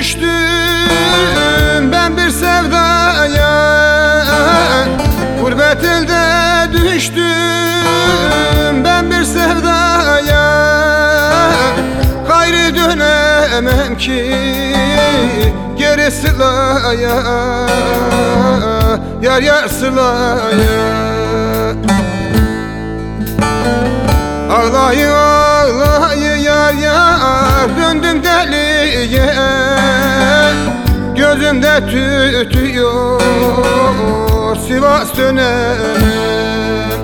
Düştüm ben bir sevdaya. Gurbet elde düştüm ben bir sevdaya. Gayrı dönemem ki geri sılaya Yar yar sılaya Ağlayı Gözümde tütüyor Sivas dönemem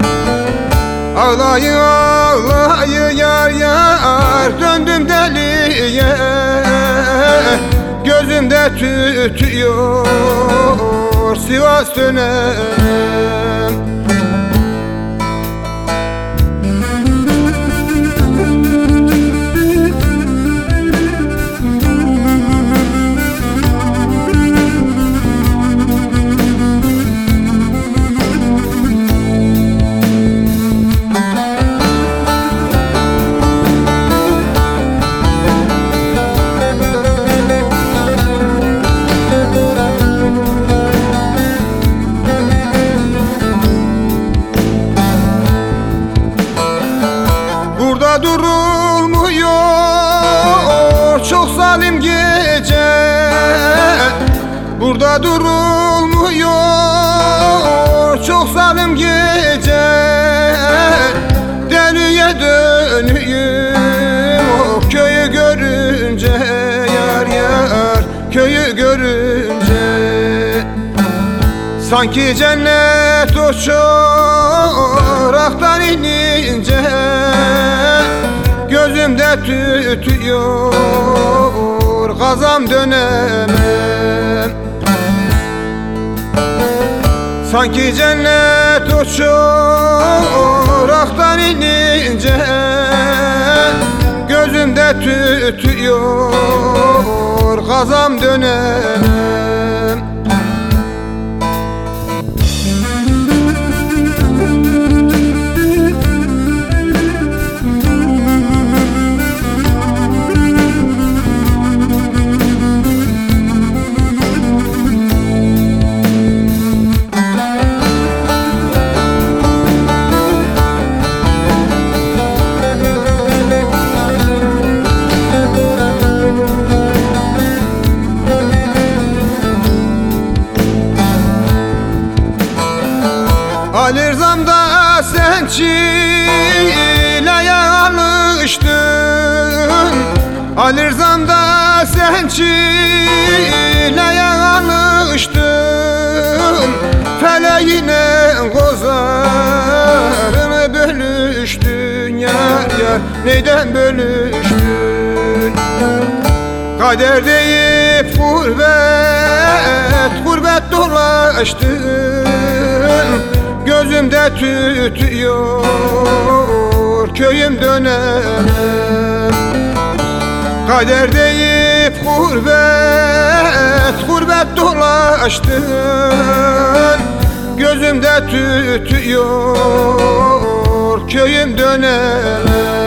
Ağlayı ağlayı yar yar döndüm deliye. Gözümde tütüyor Sivas dönemem Burada durulmuyor. Çok zalim gece. Burada durulmuyor. Çok zalim gece. Deliye dönüyüm o köyü görünce Yar yar köyü görünce. Sanki cennet o çoraktan inince Gözümde tütüyor Gazam dönemem. Sanki cennet o çoraktan inince. Gözümde tütüyor Gazam dönemem Ali Rızam'da sen çileye alıştın Ali Rızam'da sen çileye alıştın Feleğine kozlarını bölüştün. Yar yar neyden bölüştün? Kader deyip gurbet, gurbet dolaştın Gözümde tütüyor, köyüm dönemem Kader deyip gurbet, gurbet dolaştın. Gözümde tütüyor, köyüm dönemem